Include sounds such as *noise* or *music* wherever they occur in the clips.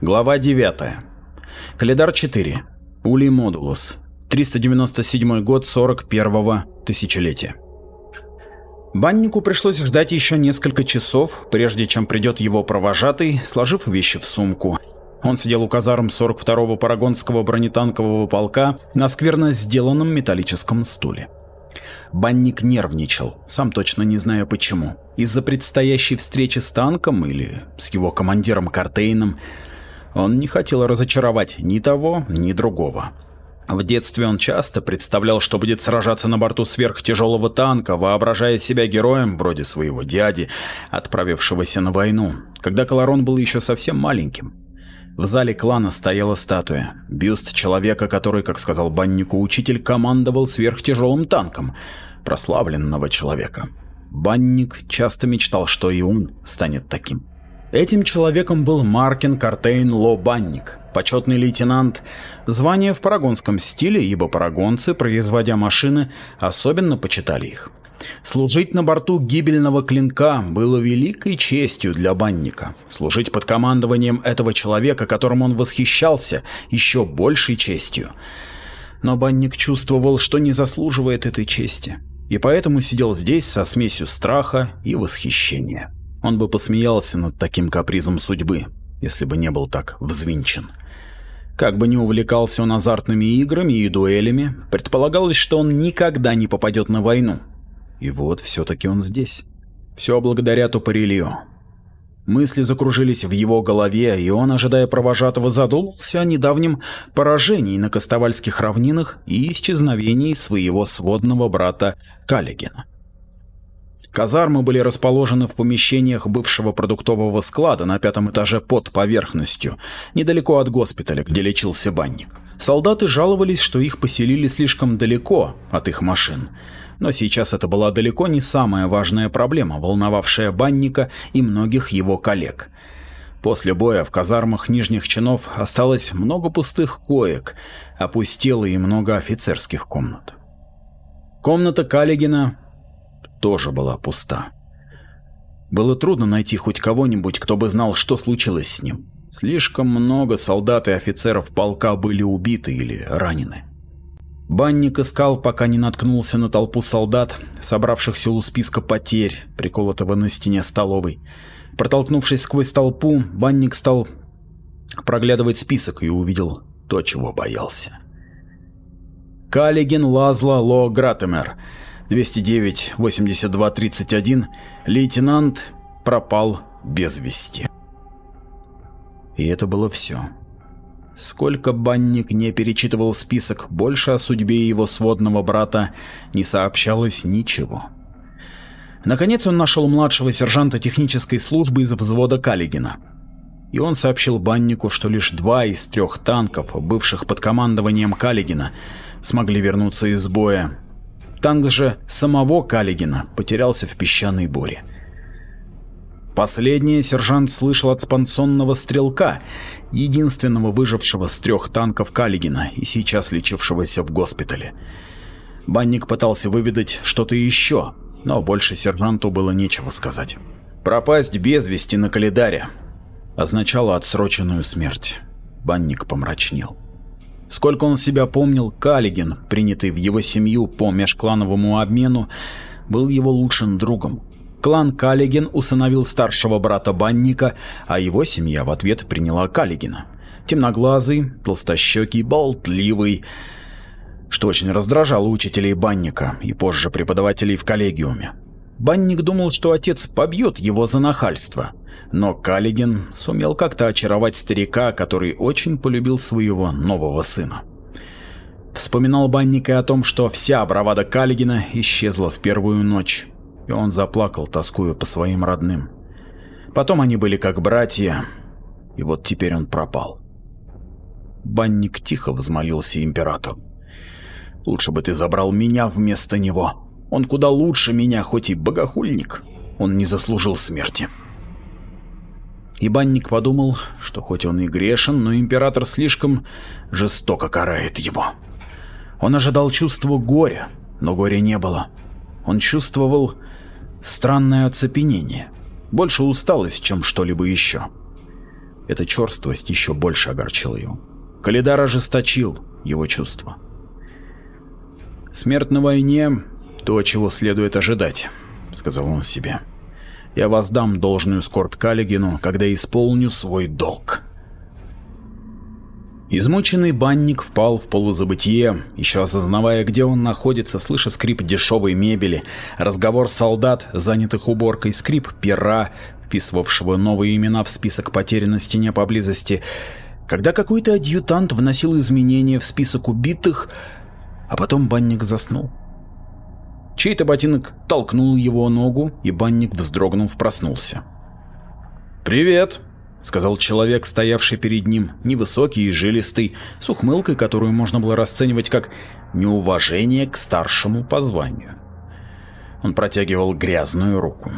Глава 9. Калидар 4. Улей Модулус. 397 год 41-го тысячелетия. Баннику пришлось ждать еще несколько часов, прежде чем придет его провожатый, сложив вещи в сумку. Он сидел у казарм 42-го парагонского бронетанкового полка на скверно сделанном металлическом стуле. Банник нервничал, сам точно не зная почему. Из-за предстоящей встречи с танком или с его командиром Картейном – он не хотел разочаровать ни того, ни другого. В детстве он часто представлял, что будет сражаться на борту сверхтяжелого танка, воображая себя героем вроде своего дяди, отправившегося на войну, когда Колорон был еще совсем маленьким. В зале клана стояла статуя, бюст человека, который, как сказал баннику учитель, командовал сверхтяжелым танком, прославленного человека. Банник часто мечтал, что и он станет таким. Этим человеком был Маркин Картейн Ло Банник, почетный лейтенант, звание в парагонском стиле, ибо парагонцы, производя машины, особенно почитали их. Служить на борту гибельного клинка было великой честью для банника. Служить под командованием этого человека, которым он восхищался, еще большей честью. Но банник чувствовал, что не заслуживает этой чести, и поэтому сидел здесь со смесью страха и восхищения. Он бы посмеялся над таким капризом судьбы, если бы не был так взвинчен. Как бы ни увлекался он азартными играми и дуэлями, предполагалось, что он никогда не попадет на войну. И вот все-таки он здесь. Все благодаря Тупорилью. Мысли закружились в его голове, и он, ожидая провожатого, задумался о недавнем поражении на Костовальских равнинах и исчезновении своего сводного брата Каллигена. Казармы были расположены в помещениях бывшего продуктового склада на пятом этаже под поверхностью, недалеко от госпиталя, где лечился банник. Солдаты жаловались, что их поселили слишком далеко от их машин. Но сейчас это была далеко не самая важная проблема, волновавшая банника и многих его коллег. После боя в казармах нижних чинов осталось много пустых коек, опустело и много офицерских комнат. Комната Каллигина тоже была пуста. Было трудно найти хоть кого-нибудь, кто бы знал, что случилось с ним. Слишком много солдат и офицеров полка были убиты или ранены. Банник искал, пока не наткнулся на толпу солдат, собравшихся у списка потерь, приколотого на стене столовой. Протолкнувшись сквозь толпу, банник стал проглядывать список и увидел то, чего боялся. Каллиген Лазла Ло Гратемер – 209-82-31 лейтенант пропал без вести. И это было все. Сколько банник не перечитывал список, больше о судьбе его сводного брата не сообщалось ничего. Наконец он нашел младшего сержанта технической службы из взвода Каллигина. И он сообщил баннику, что лишь два из трех танков, бывших под командованием Каллигина, смогли вернуться из боя Танк же самого Калигина потерялся в песчаной буре. Последнее сержант слышал от спансонного стрелка, единственного выжившего с трех танков Калигина и сейчас лечившегося в госпитале. Банник пытался выведать что-то еще, но больше сержанту было нечего сказать. Пропасть без вести на Калидаре означало отсроченную смерть. Банник помрачнел. Сколько он себя помнил, Каллиген, принятый в его семью по межклановому обмену, был его лучшим другом. Клан Каллиген усыновил старшего брата Банника, а его семья в ответ приняла Каллигена. Темноглазый, толстощекий, болтливый, что очень раздражало учителей Банника и позже преподавателей в коллегиуме. Банник думал, что отец побьет его за нахальство, но Каллиген сумел как-то очаровать старика, который очень полюбил своего нового сына. Вспоминал Банник и о том, что вся бравада Каллигена исчезла в первую ночь, и он заплакал, тоскуя по своим родным. Потом они были как братья, и вот теперь он пропал. Банник тихо взмолился императору. «Лучше бы ты забрал меня вместо него», он куда лучше меня, хоть и богохульник. Он не заслужил смерти. И банник подумал, что хоть он и грешен, но император слишком жестоко карает его. Он ожидал чувства горя, но горя не было. Он чувствовал странное оцепенение, больше усталость, чем что-либо еще. Эта черствость еще больше огорчила его. Калидар ожесточил его чувства. «Смерть на войне — то, чего следует ожидать», — сказал он себе. «Я воздам должную скорбь Каллигину, когда исполню свой долг». Измученный банник впал в полузабытие, еще осознавая, где он находится, слыша скрип дешевой мебели, разговор солдат, занятых уборкой, скрип пера, вписывавшего новые имена в список потерь на стене поблизости, когда какой-то адъютант вносил изменения в список убитых, а потом банник заснул. Чей-то ботинок толкнул его ногу, и банник, вздрогнув, проснулся. «Привет!» — сказал человек, стоявший перед ним, невысокий и жилистый, с ухмылкой, которую можно было расценивать как неуважение к старшему по званию. Он протягивал грязную руку.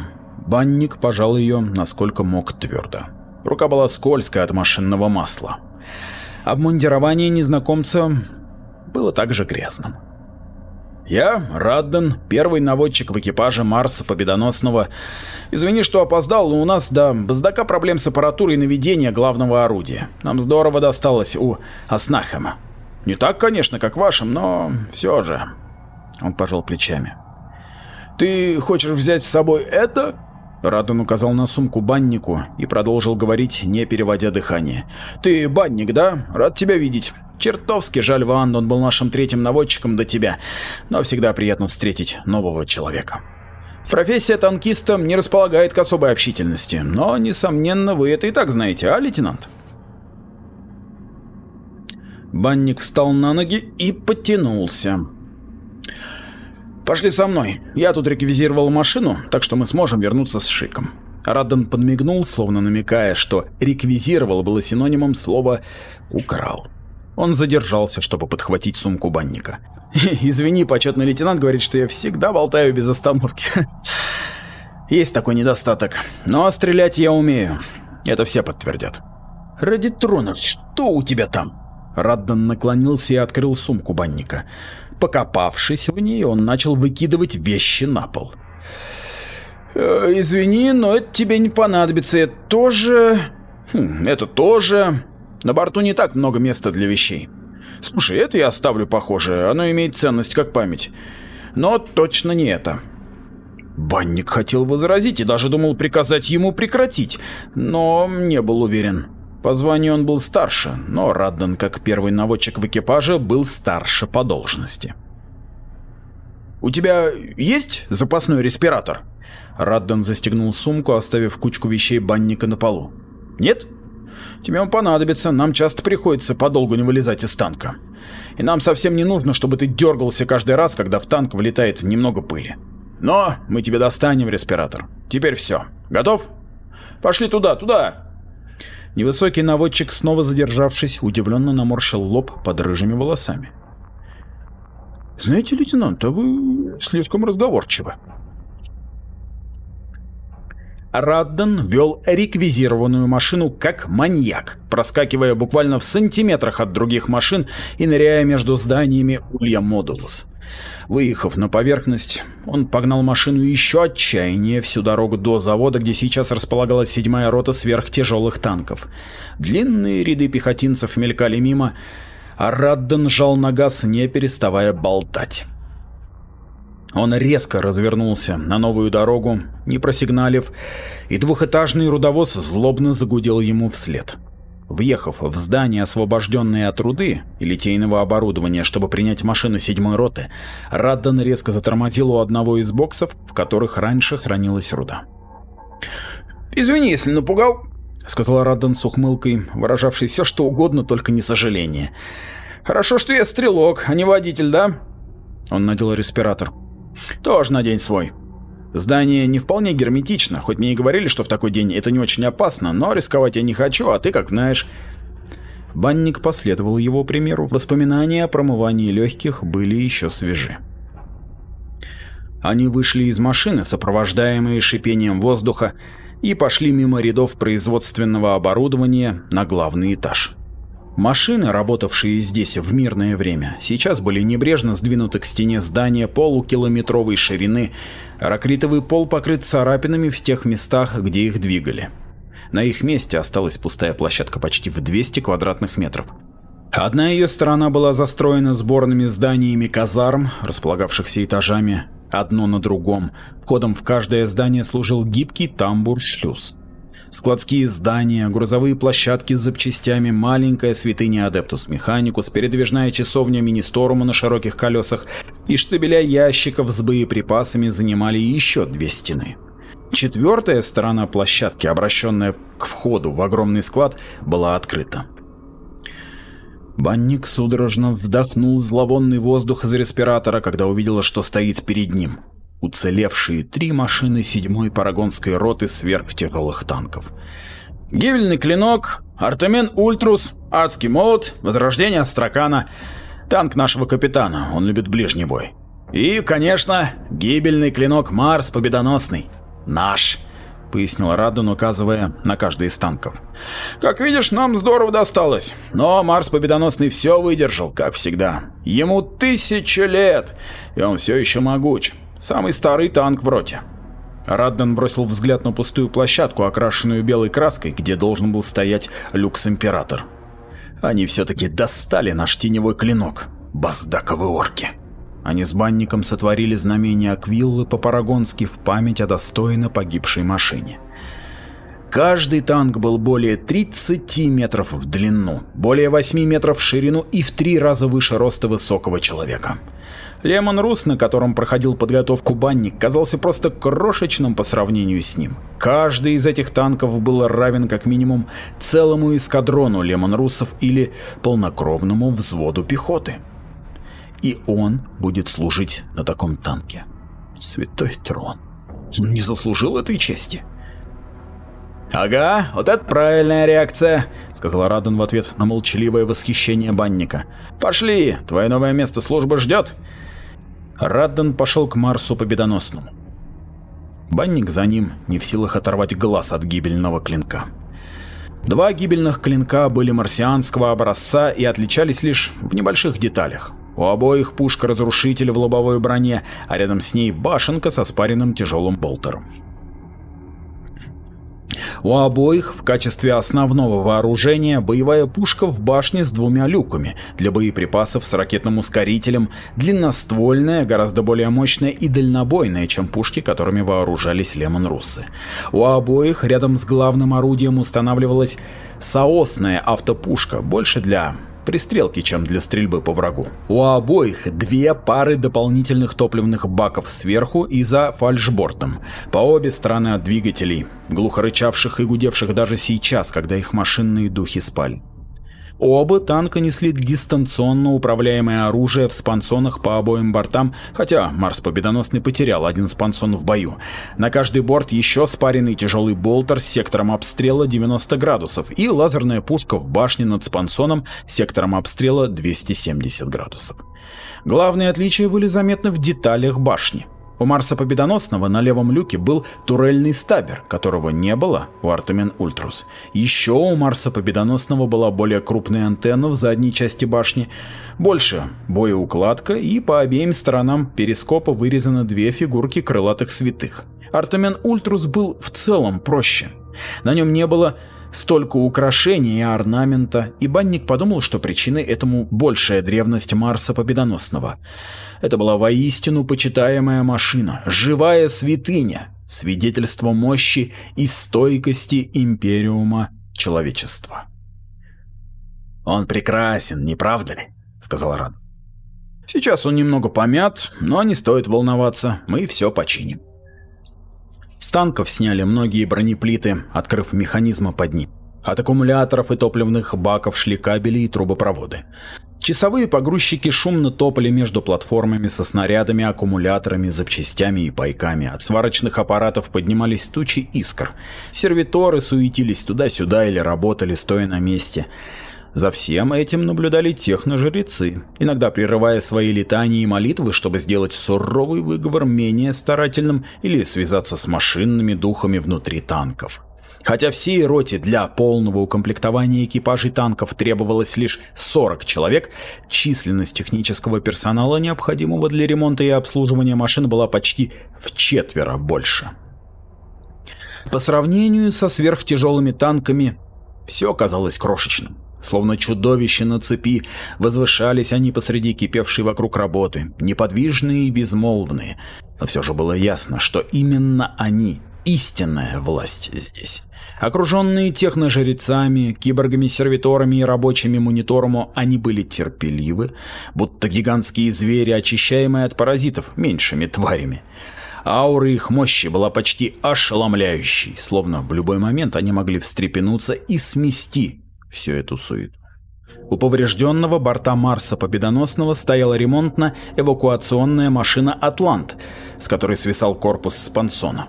Банник пожал ее, насколько мог твердо. Рука была скользкая от машинного масла. Обмундирование незнакомца было также грязным. «Я Радден, первый наводчик в экипаже Марса Победоносного. Извини, что опоздал, но у нас до Баздака проблем с аппаратурой наведения главного орудия. Нам здорово досталось у Аснахема. Не так, конечно, как вашим, но все же...» Он пожал плечами. «Ты хочешь взять с собой это?» Радон указал на сумку баннику и продолжил говорить, не переводя дыхание. «Ты банник, да? Рад тебя видеть. Чертовски жаль, Ван, он был нашим третьим наводчиком до тебя, но всегда приятно встретить нового человека». Профессия танкиста не располагает к особой общительности, но, несомненно, вы это и так знаете, а, лейтенант? Банник встал на ноги и подтянулся. «Пошли со мной. Я тут реквизировал машину, так что мы сможем вернуться с Шиком». Радден подмигнул, словно намекая, что «реквизировал» было синонимом слова «украл». Он задержался, чтобы подхватить сумку банника. *laughs* «Извини, почетный лейтенант говорит, что я всегда болтаю без остановки. *laughs* Есть такой недостаток. Но стрелять я умею. Это все подтвердят». «Ради трона, что у тебя там?» Раддан наклонился и открыл сумку банника. Покопавшись в ней, он начал выкидывать вещи на пол. «Э, «Извини, но это тебе не понадобится. Это тоже... Хм, это тоже... На борту не так много места для вещей. Слушай, это я оставлю похоже. Оно имеет ценность как память. Но точно не это». Банник хотел возразить и даже думал приказать ему прекратить, но не был уверен. По званию он был старше, но Радден, как первый наводчик в экипаже, был старше по должности. «У тебя есть запасной респиратор?» Радден застегнул сумку, оставив кучку вещей банника на полу. «Нет? Тебе он понадобится, нам часто приходится подолгу не вылезать из танка. И нам совсем не нужно, чтобы ты дергался каждый раз, когда в танк влетает немного пыли. Но мы тебе достанем респиратор. Теперь все. Готов? Пошли туда, туда!» Невысокий наводчик, снова задержавшись, удивленно наморщил лоб под рыжими волосами. «Знаете, лейтенант, а вы слишком разговорчивы». Радден вел реквизированную машину как маньяк, проскакивая буквально в сантиметрах от других машин и ныряя между зданиями Улья Модулус. Выехав на поверхность, он погнал машину еще отчаяннее всю дорогу до завода, где сейчас располагалась седьмая рота сверхтяжелых танков. Длинные ряды пехотинцев мелькали мимо, а Радден жал на газ, не переставая болтать. Он резко развернулся на новую дорогу, не просигналив, и двухэтажный рудовоз злобно загудел ему вслед. Въехав в здание, освобожденное от руды и литейного оборудования, чтобы принять машину седьмой роты, Раддан резко затормозил у одного из боксов, в которых раньше хранилась руда. «Извини, если напугал», — сказал Раддан с ухмылкой, выражавший все что угодно, только не сожаление. «Хорошо, что я стрелок, а не водитель, да?» Он надел респиратор. «Тоже надень свой», Здание не вполне герметично, хоть мне и говорили, что в такой день это не очень опасно, но рисковать я не хочу, а ты как знаешь. Банник последовал его примеру, воспоминания о промывании легких были еще свежи. Они вышли из машины, сопровождаемые шипением воздуха, и пошли мимо рядов производственного оборудования на главный этаж. Машины, работавшие здесь в мирное время, сейчас были небрежно сдвинуты к стене здания полукилометровой ширины, ракритовый пол покрыт царапинами в тех местах, где их двигали. На их месте осталась пустая площадка почти в 200 квадратных метров. Одна ее сторона была застроена сборными зданиями казарм, располагавшихся этажами, одно на другом. Входом в каждое здание служил гибкий тамбур-шлюз. Складские здания, грузовые площадки с запчастями, маленькая святыня Адептус Механикус, передвижная часовня Министорума на широких колесах и штабеля ящиков с боеприпасами занимали еще две стены. Четвертая сторона площадки, обращенная к входу в огромный склад, была открыта. Банник судорожно вдохнул зловонный воздух из респиратора, когда увидел, что стоит перед ним уцелевшие три машины седьмой парагонской роты сверхтяжелых танков. Гибельный клинок, Артемен Ультрус, Адский молот, Возрождение Астракана, танк нашего капитана, он любит ближний бой. И, конечно, гибельный клинок Марс Победоносный, наш, пояснил Радун, указывая на каждый из танков. Как видишь, нам здорово досталось, но Марс Победоносный все выдержал, как всегда. Ему тысячи лет, и он все еще могуч. Самый старый танк в роте. Радден бросил взгляд на пустую площадку, окрашенную белой краской, где должен был стоять Люкс-Император. Они все-таки достали наш теневой клинок, баздаковые орки. Они с банником сотворили знамение Аквиллы по-парагонски в память о достойно погибшей машине. Каждый танк был более 30 метров в длину, более 8 метров в ширину и в три раза выше роста высокого человека. Лемон Рус, на котором проходил подготовку банник, казался просто крошечным по сравнению с ним. Каждый из этих танков был равен как минимум целому эскадрону Лемон Русов или полнокровному взводу пехоты. И он будет служить на таком танке. Святой трон. Он не заслужил этой чести. «Ага, вот это правильная реакция», — сказал Радон в ответ на молчаливое восхищение банника. «Пошли, твое новое место службы ждет. Радден пошел к Марсу победоносному. Банник за ним, не в силах оторвать глаз от гибельного клинка. Два гибельных клинка были марсианского образца и отличались лишь в небольших деталях. У обоих пушка-разрушитель в лобовой броне, а рядом с ней башенка со спаренным тяжелым болтером. У обоих в качестве основного вооружения боевая пушка в башне с двумя люками для боеприпасов с ракетным ускорителем, длинноствольная, гораздо более мощная и дальнобойная, чем пушки, которыми вооружались Лемон-Руссы. У обоих рядом с главным орудием устанавливалась соосная автопушка, больше для пристрелки, чем для стрельбы по врагу. У обоих две пары дополнительных топливных баков сверху и за фальшбортом, по обе стороны от двигателей, глухо рычавших и гудевших даже сейчас, когда их машинные духи спали. Оба танка несли дистанционно управляемое оружие в спансонах по обоим бортам, хотя Марс Победоносный потерял один спансон в бою. На каждый борт еще спаренный тяжелый болтер с сектором обстрела 90 градусов и лазерная пушка в башне над спансоном сектором обстрела 270 градусов. Главные отличия были заметны в деталях башни. У Марса Победоносного на левом люке был турельный стабер, которого не было у Артемен Ультрус. Еще у Марса Победоносного была более крупная антенна в задней части башни, больше боеукладка и по обеим сторонам перископа вырезаны две фигурки крылатых святых. Артемен Ультрус был в целом проще. На нем не было столько украшений и орнамента, и банник подумал, что причиной этому большая древность Марса Победоносного. Это была воистину почитаемая машина, живая святыня, свидетельство мощи и стойкости Империума человечества. «Он прекрасен, не правда ли?» — сказал Рад. «Сейчас он немного помят, но не стоит волноваться, мы все починим». Танков сняли многие бронеплиты, открыв механизмы под ним. От аккумуляторов и топливных баков шли кабели и трубопроводы. Часовые погрузчики шумно топали между платформами со снарядами, аккумуляторами, запчастями и пайками. От сварочных аппаратов поднимались тучи искр. Сервиторы суетились туда-сюда или работали, стоя на месте. За всем этим наблюдали техножрецы, иногда прерывая свои летания и молитвы, чтобы сделать суровый выговор менее старательным или связаться с машинными духами внутри танков. Хотя всей роте для полного укомплектования экипажей танков требовалось лишь 40 человек, численность технического персонала, необходимого для ремонта и обслуживания машин, была почти в четверо больше. По сравнению со сверхтяжелыми танками, все казалось крошечным. Словно чудовище на цепи, возвышались они посреди кипевшей вокруг работы, неподвижные и безмолвные. Но все же было ясно, что именно они – истинная власть здесь. Окруженные техножрецами, киборгами-сервиторами и рабочими мониторому, они были терпеливы, будто гигантские звери, очищаемые от паразитов меньшими тварями. Аура их мощи была почти ошеломляющей, словно в любой момент они могли встрепенуться и смести всю эту суету. У поврежденного борта Марса Победоносного стояла ремонтно-эвакуационная машина «Атлант», с которой свисал корпус спансона.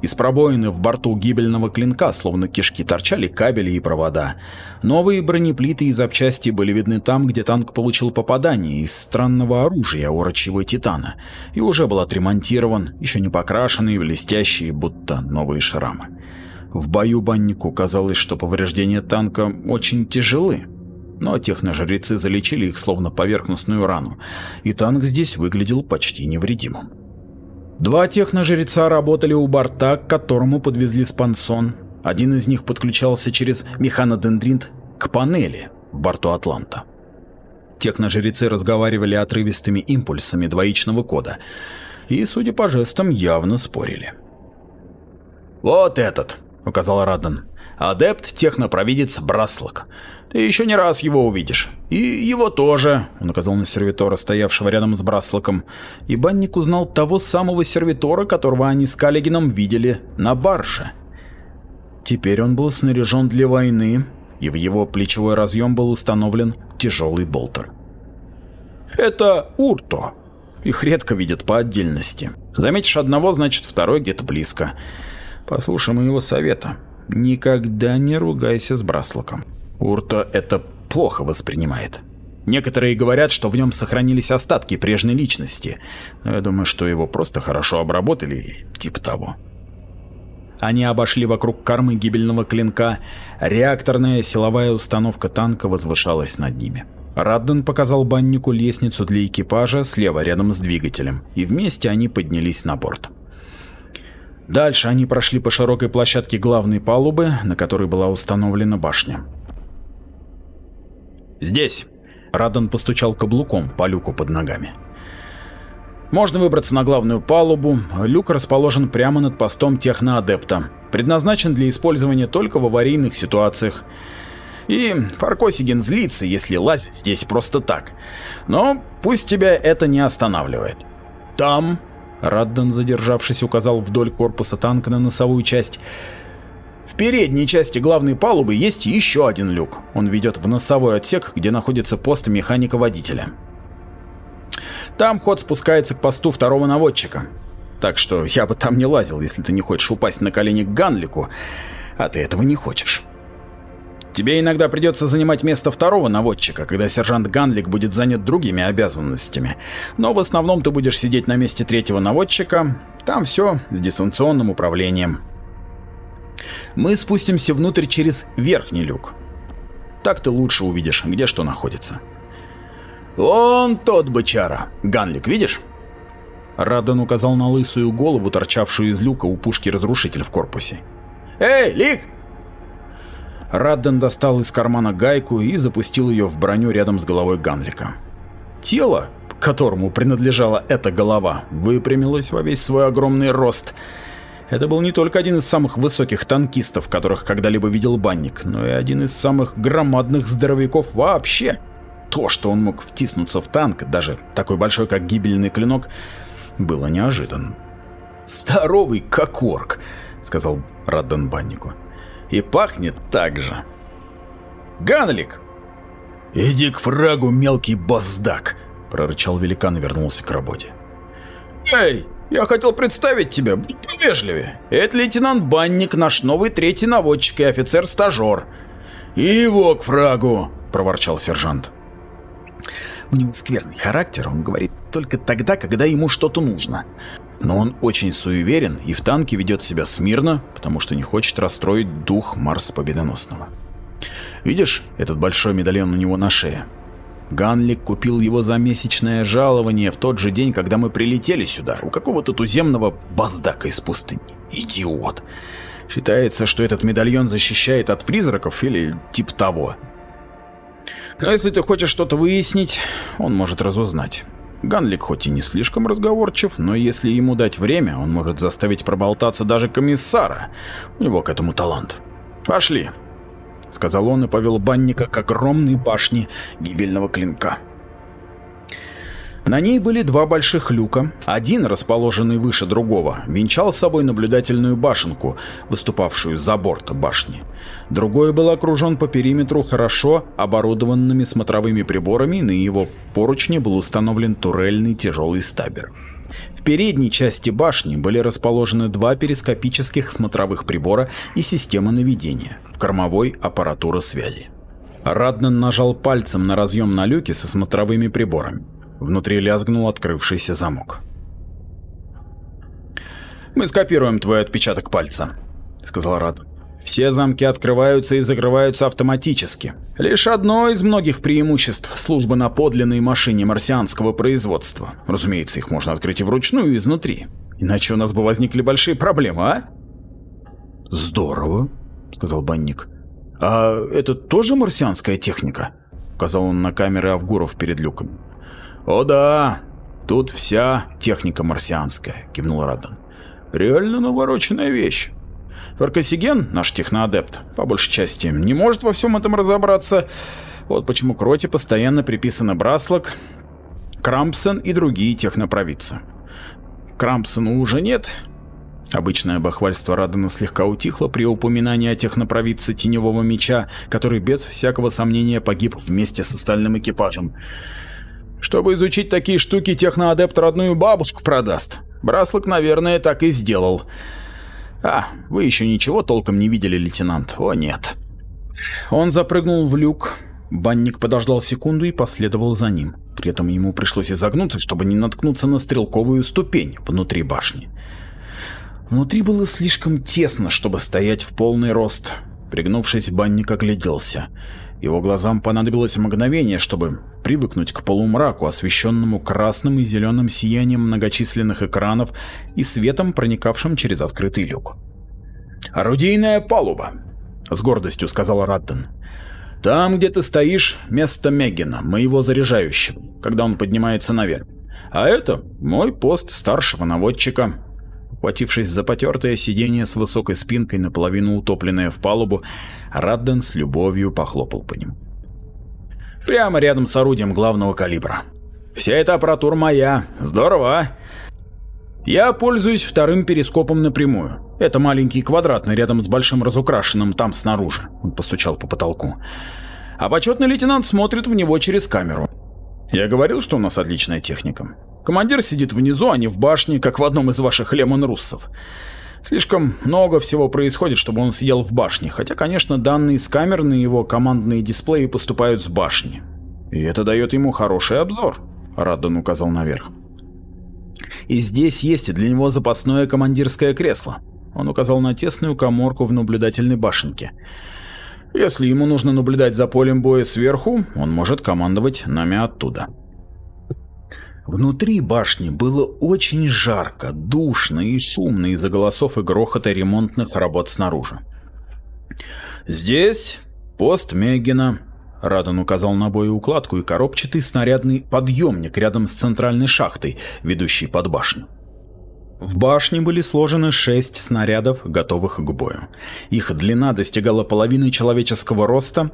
Из пробоины в борту гибельного клинка, словно кишки, торчали кабели и провода. Новые бронеплиты и запчасти были видны там, где танк получил попадание из странного оружия урочевой Титана и уже был отремонтирован, еще не покрашенный, блестящий, будто новые шрамы. В бою баннику казалось, что повреждения танка очень тяжелы, но техножрецы залечили их словно поверхностную рану, и танк здесь выглядел почти невредимым. Два техножреца работали у борта, к которому подвезли спансон. Один из них подключался через механодендринт к панели в борту Атланта. Техножрецы разговаривали отрывистыми импульсами двоичного кода и, судя по жестам, явно спорили. «Вот этот», — указал Раддан, — «адепт технопровидец Браслок. Ты еще не раз его увидишь. И его тоже, он указал на сервитора, стоявшего рядом с Браслоком. И банник узнал того самого сервитора, которого они с Каллигином видели на барже. Теперь он был снаряжен для войны, и в его плечевой разъем был установлен тяжелый болтер. Это Урто. Их редко видят по отдельности. Заметишь одного, значит второй где-то близко. Послушай моего совета. Никогда не ругайся с Браслоком. Урто это плохо воспринимает. Некоторые говорят, что в нем сохранились остатки прежней личности, но я думаю, что его просто хорошо обработали, типа того. Они обошли вокруг кормы гибельного клинка, реакторная силовая установка танка возвышалась над ними. Радден показал баннику лестницу для экипажа слева рядом с двигателем, и вместе они поднялись на борт. Дальше они прошли по широкой площадке главной палубы, на которой была установлена башня. «Здесь!» Радан постучал каблуком по люку под ногами. Можно выбраться на главную палубу. Люк расположен прямо над постом техноадепта. Предназначен для использования только в аварийных ситуациях. И Фаркосиген злится, если лазить здесь просто так. Но пусть тебя это не останавливает. Там, Раддан, задержавшись, указал вдоль корпуса танка на носовую часть, в передней части главной палубы есть еще один люк. Он ведет в носовой отсек, где находится пост механика-водителя. Там ход спускается к посту второго наводчика. Так что я бы там не лазил, если ты не хочешь упасть на колени к Ганлику, а ты этого не хочешь. Тебе иногда придется занимать место второго наводчика, когда сержант Ганлик будет занят другими обязанностями. Но в основном ты будешь сидеть на месте третьего наводчика. Там все с дистанционным управлением. Мы спустимся внутрь через верхний люк. Так ты лучше увидишь, где что находится. Вон тот бычара. Ганлик, видишь? Радан указал на лысую голову, торчавшую из люка у пушки-разрушитель в корпусе. «Эй, Лик!» Радден достал из кармана гайку и запустил ее в броню рядом с головой Ганлика. Тело, которому принадлежала эта голова, выпрямилось во весь свой огромный рост – это был не только один из самых высоких танкистов, которых когда-либо видел банник, но и один из самых громадных здоровяков вообще. То, что он мог втиснуться в танк, даже такой большой, как гибельный клинок, было неожиданным. «Здоровый, как орк», — сказал Радден баннику. «И пахнет так же». «Ганлик!» «Иди к фрагу, мелкий боздак!» — прорычал великан и вернулся к работе. «Эй, я хотел представить тебя, будь повежливее. Это лейтенант Банник, наш новый третий наводчик и офицер-стажер. И его к фрагу, проворчал сержант. У него скверный характер, он говорит только тогда, когда ему что-то нужно. Но он очень суеверен и в танке ведет себя смирно, потому что не хочет расстроить дух Марса Победоносного. Видишь этот большой медальон у него на шее? Ганлик купил его за месячное жалование в тот же день, когда мы прилетели сюда, у какого-то туземного баздака из пустыни. Идиот. Считается, что этот медальон защищает от призраков или тип того. Но если ты хочешь что-то выяснить, он может разузнать. Ганлик хоть и не слишком разговорчив, но если ему дать время, он может заставить проболтаться даже комиссара. У него к этому талант. Пошли, сказал он и повел банника к огромной башне гибельного клинка. На ней были два больших люка. Один, расположенный выше другого, венчал собой наблюдательную башенку, выступавшую за борт башни. Другой был окружен по периметру хорошо оборудованными смотровыми приборами, на его поручне был установлен турельный тяжелый стабер. В передней части башни были расположены два перископических смотровых прибора и система наведения, в кормовой аппаратура связи. Раднан нажал пальцем на разъем на люке со смотровыми приборами. Внутри лязгнул открывшийся замок. «Мы скопируем твой отпечаток пальца», — сказал Рад. «Все замки открываются и закрываются автоматически. Лишь одно из многих преимуществ службы на подлинной машине марсианского производства. Разумеется, их можно открыть и вручную, и изнутри. Иначе у нас бы возникли большие проблемы, а?» «Здорово», — сказал банник. «А это тоже марсианская техника?» — указал он на камеры Авгуров перед люком. «О да, тут вся техника марсианская», — кивнул Радон. «Реально навороченная вещь. Только Сиген, наш техноадепт, по большей части, не может во всем этом разобраться. Вот почему к роте постоянно приписаны Браслок, Крампсон и другие технопровидцы. Крампсону уже нет. Обычное бахвальство Радона слегка утихло при упоминании о технопровидце Теневого Меча, который без всякого сомнения погиб вместе с остальным экипажем. Чтобы изучить такие штуки, техноадепт родную бабушку продаст. Браслок, наверное, так и сделал. А, вы еще ничего толком не видели, лейтенант? О, нет. Он запрыгнул в люк. Банник подождал секунду и последовал за ним. При этом ему пришлось изогнуться, чтобы не наткнуться на стрелковую ступень внутри башни. Внутри было слишком тесно, чтобы стоять в полный рост. Пригнувшись, банник огляделся. Его глазам понадобилось мгновение, чтобы привыкнуть к полумраку, освещенному красным и зеленым сиянием многочисленных экранов и светом, проникавшим через открытый люк. «Орудийная палуба», — с гордостью сказал Радден. «Там, где ты стоишь, место Мегина, моего заряжающего, когда он поднимается наверх. А это мой пост старшего наводчика». Ухватившись за потертое сиденье с высокой спинкой, наполовину утопленное в палубу, Радден с любовью похлопал по нему. Прямо рядом с орудием главного калибра. Вся эта аппаратура моя. Здорово, а? Я пользуюсь вторым перископом напрямую. Это маленький квадратный рядом с большим разукрашенным там снаружи. Он постучал по потолку. А почетный лейтенант смотрит в него через камеру. Я говорил, что у нас отличная техника. Командир сидит внизу, а не в башне, как в одном из ваших лемон-руссов. Слишком много всего происходит, чтобы он сидел в башне, хотя, конечно, данные с камер на его командные дисплеи поступают с башни. И это дает ему хороший обзор, Раддон указал наверх. И здесь есть для него запасное командирское кресло. Он указал на тесную коморку в наблюдательной башенке. Если ему нужно наблюдать за полем боя сверху, он может командовать нами оттуда. Внутри башни было очень жарко, душно и шумно из-за голосов и грохота ремонтных работ снаружи. «Здесь пост Мегина», — Радан указал на боеукладку и коробчатый снарядный подъемник рядом с центральной шахтой, ведущей под башню. В башне были сложены шесть снарядов, готовых к бою. Их длина достигала половины человеческого роста,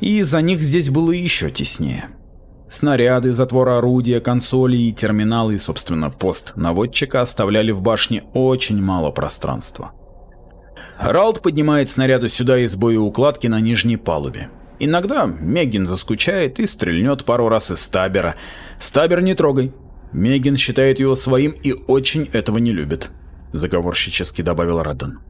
и за них здесь было еще теснее. Снаряды, затвор орудия, консоли и терминалы и, собственно, пост наводчика оставляли в башне очень мало пространства. Ралд поднимает снаряды сюда из боеукладки на нижней палубе. Иногда Мегин заскучает и стрельнет пару раз из стабера. Стабер не трогай. Мегин считает его своим и очень этого не любит, заговорщически добавил Радон.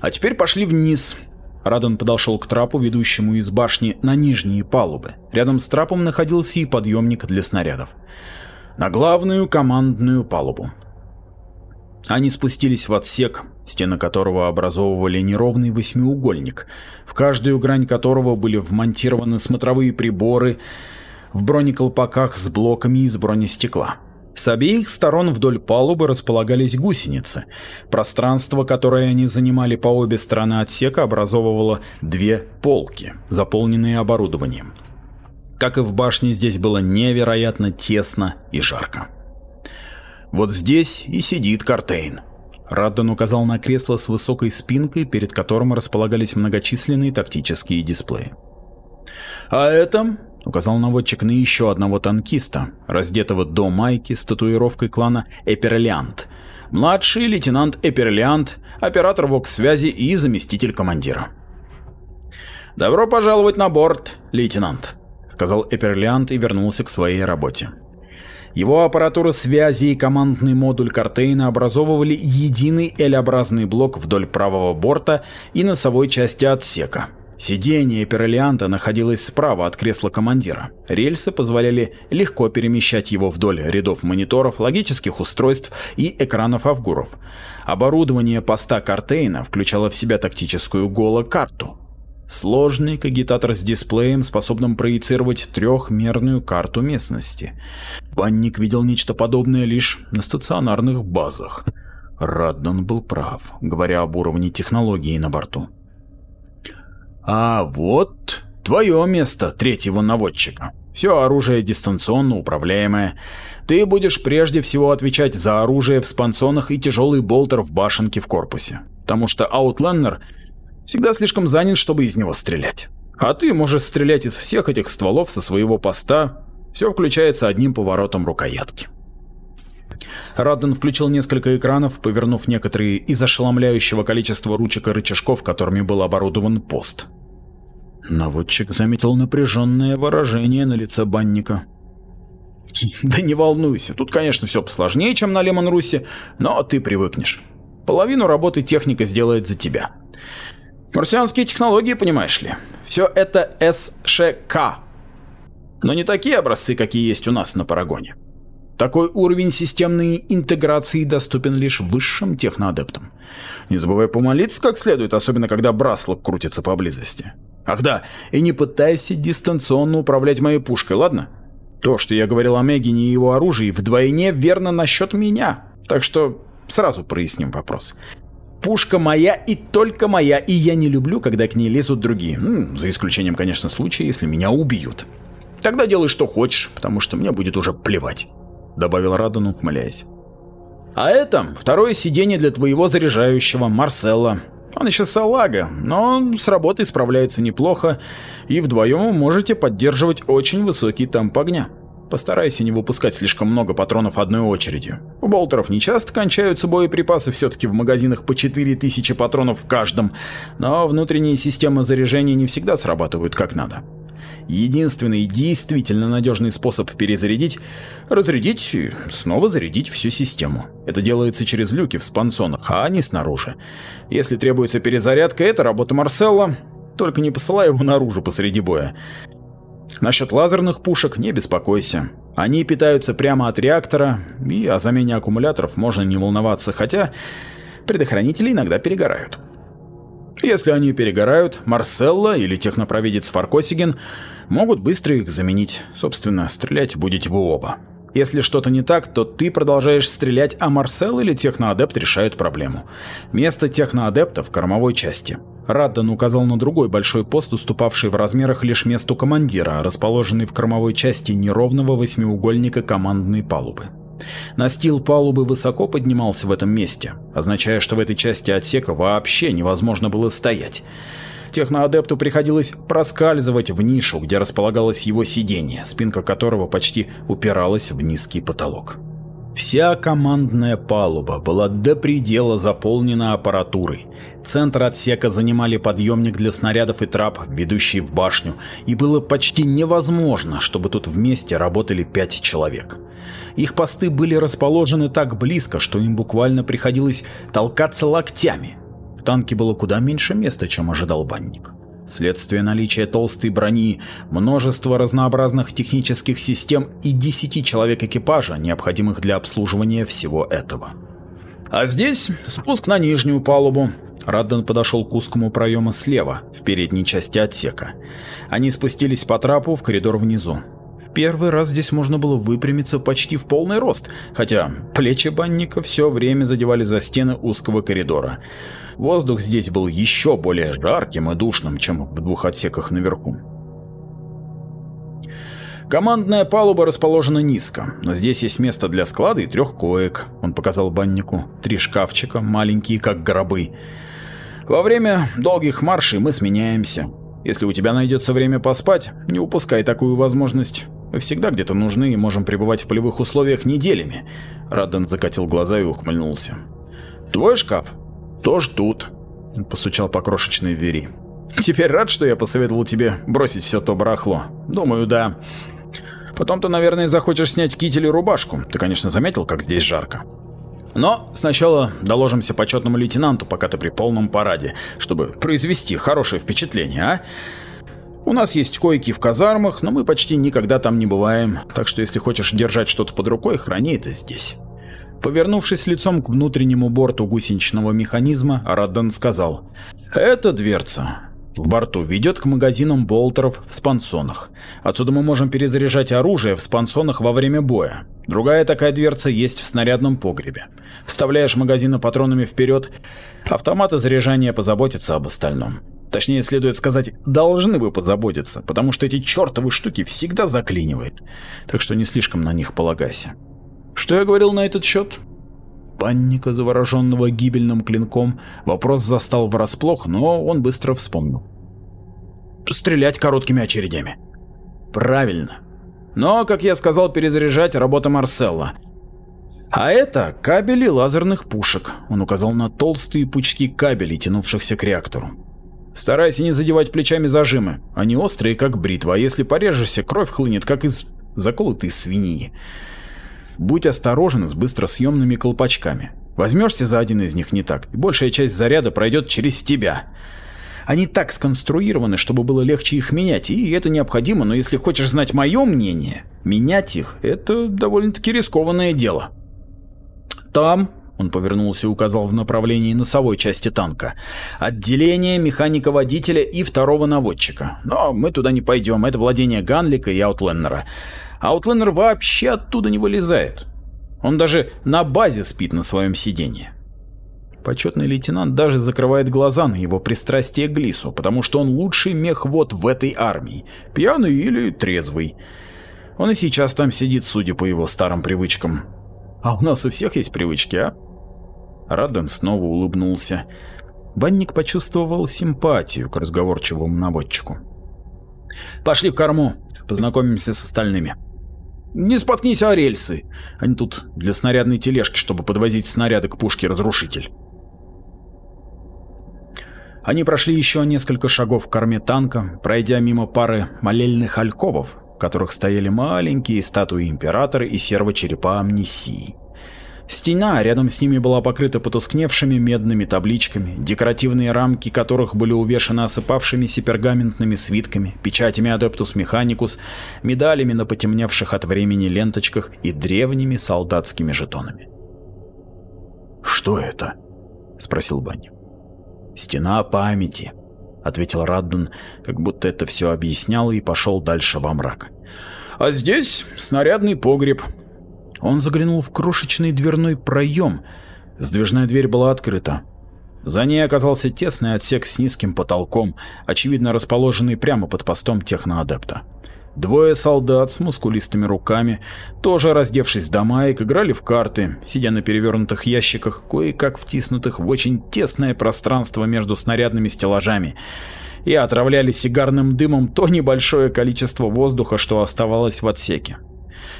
А теперь пошли вниз, Радон подошел к трапу, ведущему из башни на нижние палубы. Рядом с трапом находился и подъемник для снарядов. На главную командную палубу. Они спустились в отсек, стены которого образовывали неровный восьмиугольник, в каждую грань которого были вмонтированы смотровые приборы в бронеколпаках с блоками из бронестекла. С обеих сторон вдоль палубы располагались гусеницы. Пространство, которое они занимали по обе стороны отсека, образовывало две полки, заполненные оборудованием. Как и в башне, здесь было невероятно тесно и жарко. Вот здесь и сидит Картейн. Раддон указал на кресло с высокой спинкой, перед которым располагались многочисленные тактические дисплеи. А это, указал наводчик на еще одного танкиста, раздетого до майки с татуировкой клана Эперлиант. Младший лейтенант Эперлиант, оператор ВОКС-связи и заместитель командира. «Добро пожаловать на борт, лейтенант», — сказал Эперлиант и вернулся к своей работе. Его аппаратура связи и командный модуль Картейна образовывали единый L-образный блок вдоль правого борта и носовой части отсека. Сиденье Перелианта находилось справа от кресла командира. Рельсы позволяли легко перемещать его вдоль рядов мониторов, логических устройств и экранов авгуров. Оборудование поста Картейна включало в себя тактическую голокарту, Сложный кагитатор с дисплеем, способным проецировать трехмерную карту местности. Банник видел нечто подобное лишь на стационарных базах. Раддон был прав, говоря об уровне технологии на борту. А вот твое место третьего наводчика. Все оружие дистанционно управляемое. Ты будешь прежде всего отвечать за оружие в спансонах и тяжелый болтер в башенке в корпусе. Потому что Аутлендер всегда слишком занят, чтобы из него стрелять. А ты можешь стрелять из всех этих стволов со своего поста, все включается одним поворотом рукоятки. Радден включил несколько экранов, повернув некоторые из ошеломляющего количества ручек и рычажков, которыми был оборудован пост. Наводчик заметил напряженное выражение на лице банника. *laughs* «Да не волнуйся, тут, конечно, все посложнее, чем на Лемон-Русе, но ты привыкнешь. Половину работы техника сделает за тебя. Марсианские технологии, понимаешь ли. Все это СШК. Но не такие образцы, какие есть у нас на Парагоне. Такой уровень системной интеграции доступен лишь высшим техноадептам. Не забывай помолиться как следует, особенно когда браслок крутится поблизости. Ах да, и не пытайся дистанционно управлять моей пушкой, ладно? То, что я говорил о Мегине и его оружии, вдвойне верно насчет меня. Так что сразу проясним вопрос. Пушка моя и только моя, и я не люблю, когда к ней лезут другие. Ну, за исключением, конечно, случая, если меня убьют. Тогда делай что хочешь, потому что мне будет уже плевать», — добавил Радон, ухмыляясь. «А это второе сиденье для твоего заряжающего, Марселла. Он еще салага, но с работой справляется неплохо, и вдвоем можете поддерживать очень высокий темп огня». Постарайся не выпускать слишком много патронов одной очередью. У болтеров не часто кончаются боеприпасы, все-таки в магазинах по 4000 патронов в каждом, но внутренние системы заряжения не всегда срабатывают как надо. Единственный действительно надежный способ перезарядить – разрядить и снова зарядить всю систему. Это делается через люки в спансонах, а не снаружи. Если требуется перезарядка, это работа Марселла, только не посылай его наружу посреди боя. Насчет лазерных пушек не беспокойся. Они питаются прямо от реактора, и о замене аккумуляторов можно не волноваться, хотя предохранители иногда перегорают. Если они перегорают, Марселла или технопровидец Фаркосиген могут быстро их заменить. Собственно, стрелять будете вы оба. Если что-то не так, то ты продолжаешь стрелять, а Марсел или техноадепт решают проблему. Место техноадепта в кормовой части. Раддан указал на другой большой пост, уступавший в размерах лишь месту командира, расположенный в кормовой части неровного восьмиугольника командной палубы. Настил палубы высоко поднимался в этом месте, означая, что в этой части отсека вообще невозможно было стоять. Техноадепту приходилось проскальзывать в нишу, где располагалось его сиденье, спинка которого почти упиралась в низкий потолок. Вся командная палуба была до предела заполнена аппаратурой. Центр отсека занимали подъемник для снарядов и трап, ведущий в башню, и было почти невозможно, чтобы тут вместе работали пять человек. Их посты были расположены так близко, что им буквально приходилось толкаться локтями. В танке было куда меньше места, чем ожидал банник. Вследствие наличия толстой брони, множества разнообразных технических систем и 10 человек экипажа, необходимых для обслуживания всего этого. А здесь спуск на нижнюю палубу. Радден подошел к узкому проему слева, в передней части отсека. Они спустились по трапу в коридор внизу. Первый раз здесь можно было выпрямиться почти в полный рост, хотя плечи банника все время задевали за стены узкого коридора. Воздух здесь был еще более жарким и душным, чем в двух отсеках наверху. Командная палуба расположена низко, но здесь есть место для склада и трех коек. Он показал баннику три шкафчика, маленькие как гробы. Во время долгих маршей мы сменяемся. Если у тебя найдется время поспать, не упускай такую возможность. Всегда где-то нужны и можем пребывать в полевых условиях неделями. Радден закатил глаза и ухмыльнулся. Твой шкаф? Тоже тут. Он постучал по крошечной двери. Теперь рад, что я посоветовал тебе бросить все то барахло. Думаю, да. Потом ты, наверное, захочешь снять китель и рубашку. Ты, конечно, заметил, как здесь жарко. Но сначала доложимся почетному лейтенанту, пока ты при полном параде, чтобы произвести хорошее впечатление, а? У нас есть койки в казармах, но мы почти никогда там не бываем, так что если хочешь держать что-то под рукой, храни это здесь. Повернувшись лицом к внутреннему борту гусеничного механизма, Радден сказал, «Это дверца в борту ведет к магазинам болтеров в спансонах. Отсюда мы можем перезаряжать оружие в спансонах во время боя. Другая такая дверца есть в снарядном погребе. Вставляешь магазины патронами вперед, автоматы заряжания позаботятся об остальном. Точнее, следует сказать, должны бы позаботиться, потому что эти чертовы штуки всегда заклинивает. Так что не слишком на них полагайся. Что я говорил на этот счет? Банника, завороженного гибельным клинком, вопрос застал врасплох, но он быстро вспомнил. Стрелять короткими очередями. Правильно. Но, как я сказал, перезаряжать работа Марселла. А это кабели лазерных пушек. Он указал на толстые пучки кабелей, тянувшихся к реактору. Старайся не задевать плечами зажимы. Они острые, как бритва, а если порежешься, кровь хлынет, как из заколотой свиньи. Будь осторожен с быстросъемными колпачками. Возьмешься за один из них не так, и большая часть заряда пройдет через тебя. Они так сконструированы, чтобы было легче их менять, и это необходимо, но если хочешь знать мое мнение, менять их – это довольно-таки рискованное дело. Там, он повернулся и указал в направлении носовой части танка, отделение механика-водителя и второго наводчика. Но мы туда не пойдем, это владение Ганлика и Аутленнера. Аутлендер вообще оттуда не вылезает. Он даже на базе спит на своем сиденье. Почетный лейтенант даже закрывает глаза на его пристрастие к Глису, потому что он лучший мехвод в этой армии, пьяный или трезвый. Он и сейчас там сидит, судя по его старым привычкам. А у нас у всех есть привычки, а? Раден снова улыбнулся. Банник почувствовал симпатию к разговорчивому наводчику. «Пошли в корму, познакомимся с остальными». Не споткнись о рельсы. Они тут для снарядной тележки, чтобы подвозить снаряды к пушке разрушитель. Они прошли еще несколько шагов к корме танка, пройдя мимо пары молельных альковов, в которых стояли маленькие статуи императора и сервочерепа амнисии. Стена рядом с ними была покрыта потускневшими медными табличками, декоративные рамки которых были увешаны осыпавшимися пергаментными свитками, печатями Adeptus Mechanicus, медалями на потемневших от времени ленточках и древними солдатскими жетонами. «Что это?» — спросил Банни. «Стена памяти», — ответил Раддун, как будто это все объясняло и пошел дальше во мрак. «А здесь снарядный погреб», он заглянул в крошечный дверной проем. Сдвижная дверь была открыта. За ней оказался тесный отсек с низким потолком, очевидно расположенный прямо под постом техноадепта. Двое солдат с мускулистыми руками, тоже раздевшись до маек, играли в карты, сидя на перевернутых ящиках, кое-как втиснутых в очень тесное пространство между снарядными стеллажами, и отравляли сигарным дымом то небольшое количество воздуха, что оставалось в отсеке.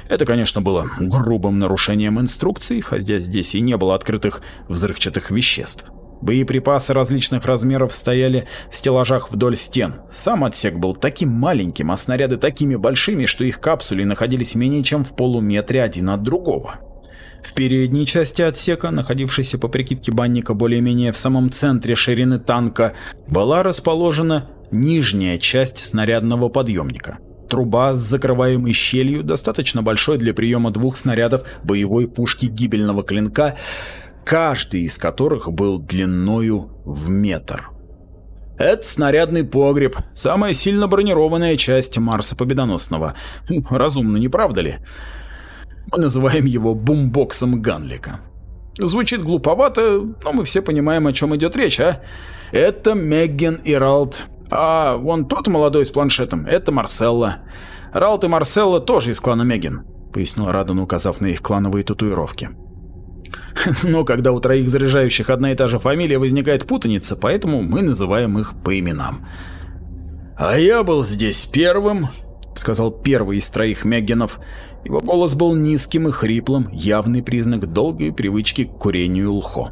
Это, конечно, было грубым нарушением инструкций, хотя здесь и не было открытых взрывчатых веществ. Боеприпасы различных размеров стояли в стеллажах вдоль стен. Сам отсек был таким маленьким, а снаряды такими большими, что их капсули находились менее чем в полуметре один от другого. В передней части отсека, находившейся по прикидке банника более-менее в самом центре ширины танка, была расположена нижняя часть снарядного подъемника. Труба с закрываемой щелью, достаточно большой для приема двух снарядов боевой пушки гибельного клинка, каждый из которых был длиною в метр. Это снарядный погреб, самая сильно бронированная часть Марса Победоносного. Разумно, не правда ли? Мы называем его бумбоксом Ганлика. Звучит глуповато, но мы все понимаем, о чем идет речь, а? Это Мегген и Ралт. А вон тот молодой с планшетом, это Марселла. Ралт и Марселла тоже из клана Мегген, пояснил Радан, указав на их клановые татуировки. *laughs* Но когда у троих заряжающих одна и та же фамилия, возникает путаница, поэтому мы называем их по именам. «А я был здесь первым», — сказал первый из троих Меггенов. Его голос был низким и хриплым, явный признак долгой привычки к курению лхо.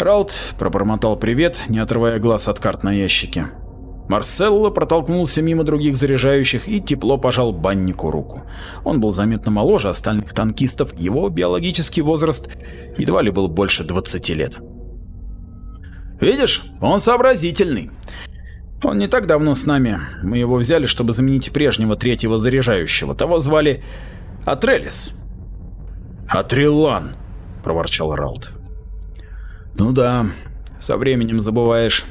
Ралт пробормотал привет, не отрывая глаз от карт на ящике. Марселло протолкнулся мимо других заряжающих и тепло пожал баннику руку. Он был заметно моложе остальных танкистов, его биологический возраст едва ли был больше 20 лет. «Видишь, он сообразительный. Он не так давно с нами. Мы его взяли, чтобы заменить прежнего третьего заряжающего. Того звали Атрелис». «Атрилан», — проворчал Ралт. «Ну да, со временем забываешь».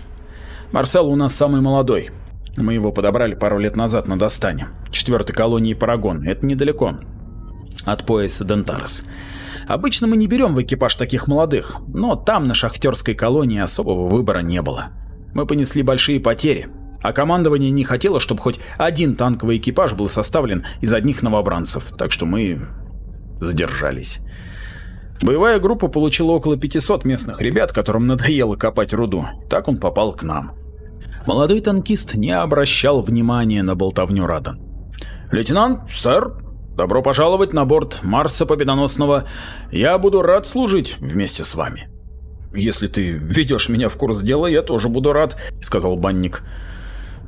Марсел у нас самый молодой. Мы его подобрали пару лет назад на Достане, четвертой колонии Парагон. Это недалеко от пояса Дентарес. Обычно мы не берем в экипаж таких молодых, но там на шахтерской колонии особого выбора не было. Мы понесли большие потери, а командование не хотело, чтобы хоть один танковый экипаж был составлен из одних новобранцев, так что мы задержались. Боевая группа получила около 500 местных ребят, которым надоело копать руду. Так он попал к нам. Молодой танкист не обращал внимания на болтовню Радан. «Лейтенант, сэр, добро пожаловать на борт Марса Победоносного. Я буду рад служить вместе с вами». «Если ты ведешь меня в курс дела, я тоже буду рад», — сказал банник.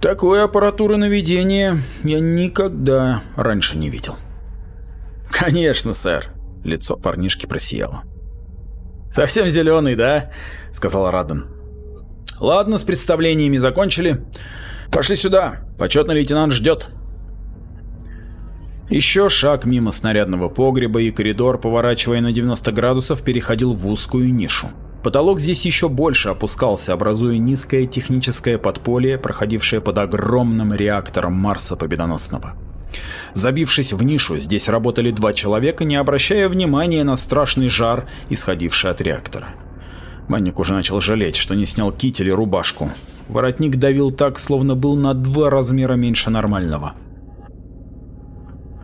«Такой аппаратуры наведения я никогда раньше не видел». «Конечно, сэр», Лицо парнишки просияло. «Совсем зеленый, да?» — сказал Раден. «Ладно, с представлениями закончили. Пошли сюда, почетный лейтенант ждет». Еще шаг мимо снарядного погреба и коридор, поворачивая на 90 градусов, переходил в узкую нишу. Потолок здесь еще больше опускался, образуя низкое техническое подполье, проходившее под огромным реактором Марса Победоносного. Забившись в нишу, здесь работали два человека, не обращая внимания на страшный жар, исходивший от реактора. Манник уже начал жалеть, что не снял китель и рубашку. Воротник давил так, словно был на два размера меньше нормального.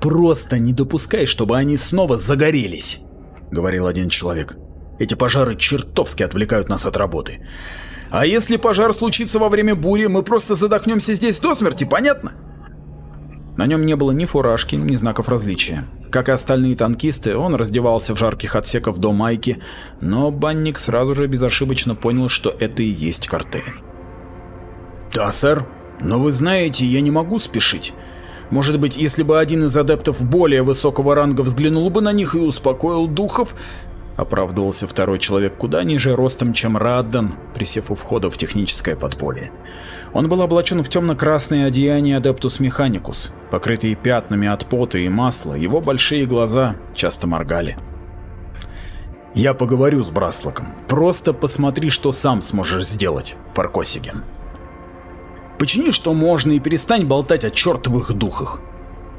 «Просто не допускай, чтобы они снова загорелись», — говорил один человек. «Эти пожары чертовски отвлекают нас от работы. А если пожар случится во время бури, мы просто задохнемся здесь до смерти, понятно?» На нем не было ни фуражки, ни знаков различия. Как и остальные танкисты, он раздевался в жарких отсеках до майки, но банник сразу же безошибочно понял, что это и есть Картейн. «Да, сэр, но вы знаете, я не могу спешить. Может быть, если бы один из адептов более высокого ранга взглянул бы на них и успокоил духов, оправдывался второй человек куда ниже ростом, чем Раддан, присев у входа в техническое подполье. Он был облачен в темно-красное одеяние Адептус Механикус, покрытые пятнами от пота и масла, его большие глаза часто моргали. «Я поговорю с Браслоком. Просто посмотри, что сам сможешь сделать, Фаркосиген. Почини, что можно, и перестань болтать о чертовых духах.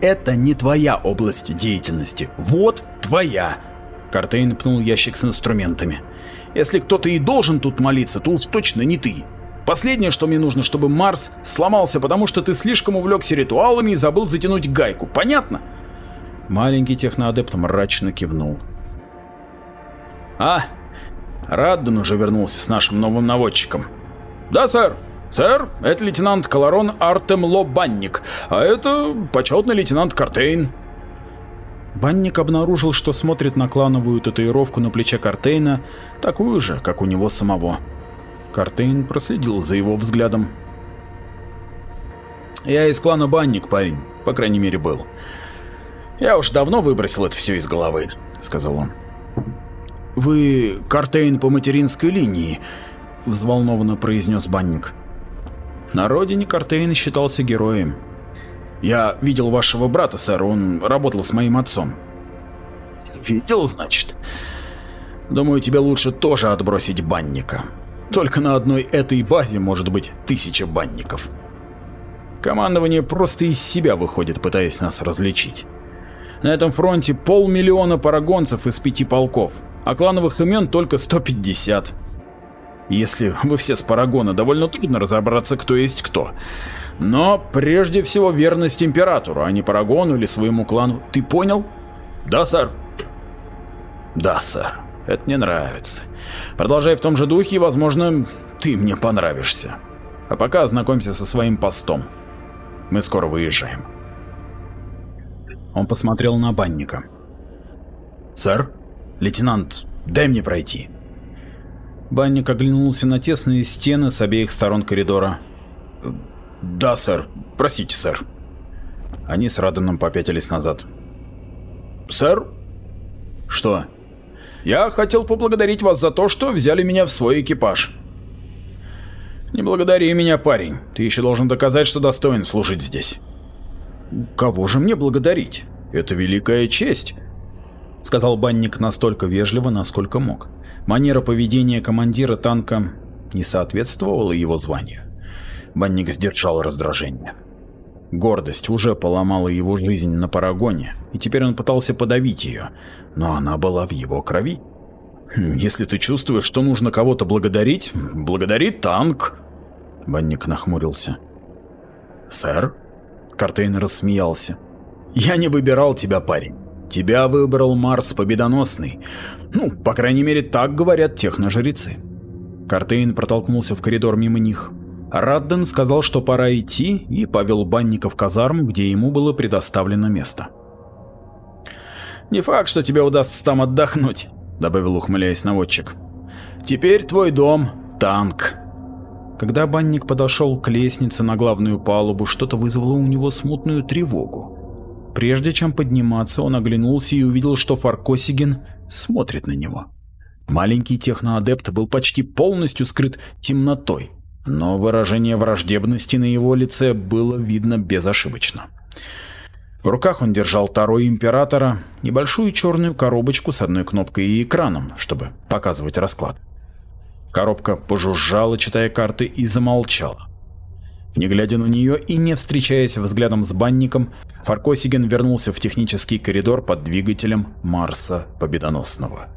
Это не твоя область деятельности. Вот твоя!» Картейн пнул ящик с инструментами. «Если кто-то и должен тут молиться, то уж точно не ты. Последнее, что мне нужно, чтобы Марс сломался, потому что ты слишком увлекся ритуалами и забыл затянуть гайку. Понятно? Маленький техноадепт мрачно кивнул. А, Радден уже вернулся с нашим новым наводчиком. Да, сэр. Сэр, это лейтенант Колорон Артем Лобанник, а это почетный лейтенант Картейн. Банник обнаружил, что смотрит на клановую татуировку на плече Картейна, такую же, как у него самого. Картейн проследил за его взглядом. «Я из клана Банник, парень, по крайней мере был. Я уж давно выбросил это все из головы», — сказал он. «Вы Картейн по материнской линии», — взволнованно произнес Банник. На родине Картейн считался героем. «Я видел вашего брата, сэр, он работал с моим отцом». «Видел, значит?» «Думаю, тебе лучше тоже отбросить банника. Только на одной этой базе может быть тысяча банников. Командование просто из себя выходит, пытаясь нас различить. На этом фронте полмиллиона парагонцев из пяти полков, а клановых имен только 150. Если вы все с парагона, довольно трудно разобраться, кто есть кто. Но прежде всего верность императору, а не парагону или своему клану. Ты понял? Да, сэр. Да, сэр. Это мне нравится. Продолжай в том же духе, и, возможно, ты мне понравишься. А пока ознакомься со своим постом. Мы скоро выезжаем. Он посмотрел на банника. «Сэр? Лейтенант, дай мне пройти». Банник оглянулся на тесные стены с обеих сторон коридора. «Да, сэр. Простите, сэр». Они с Раданом попятились назад. «Сэр?» «Что?» «Я хотел поблагодарить вас за то, что взяли меня в свой экипаж». «Не благодари меня, парень. Ты еще должен доказать, что достоин служить здесь». «Кого же мне благодарить? Это великая честь», — сказал банник настолько вежливо, насколько мог. Манера поведения командира танка не соответствовала его званию. Банник сдержал раздражение. Гордость уже поломала его жизнь на парагоне, и теперь он пытался подавить ее, но она была в его крови. «Хм, «Если ты чувствуешь, что нужно кого-то благодарить, благодари танк!» Банник нахмурился. «Сэр?» Картейн рассмеялся. «Я не выбирал тебя, парень. Тебя выбрал Марс Победоносный. Ну, по крайней мере, так говорят техножрецы». Картейн протолкнулся в коридор мимо них. Радден сказал, что пора идти, и повел банника в казарму, где ему было предоставлено место. «Не факт, что тебе удастся там отдохнуть», — добавил, ухмыляясь наводчик. «Теперь твой дом — танк». Когда банник подошел к лестнице на главную палубу, что-то вызвало у него смутную тревогу. Прежде чем подниматься, он оглянулся и увидел, что Фаркосиген смотрит на него. Маленький техноадепт был почти полностью скрыт темнотой, но выражение враждебности на его лице было видно безошибочно. В руках он держал Таро Императора, небольшую черную коробочку с одной кнопкой и экраном, чтобы показывать расклад. Коробка пожужжала, читая карты, и замолчала. Не глядя на нее и не встречаясь взглядом с банником, Фаркосиген вернулся в технический коридор под двигателем Марса Победоносного.